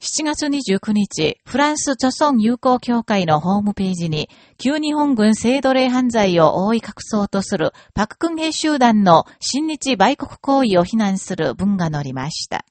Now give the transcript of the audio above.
7月29日、フランス著村友好協会のホームページに、旧日本軍性奴隷犯罪を覆い隠そうとするパククンヘ集団の親日売国行為を非難する文が載りました。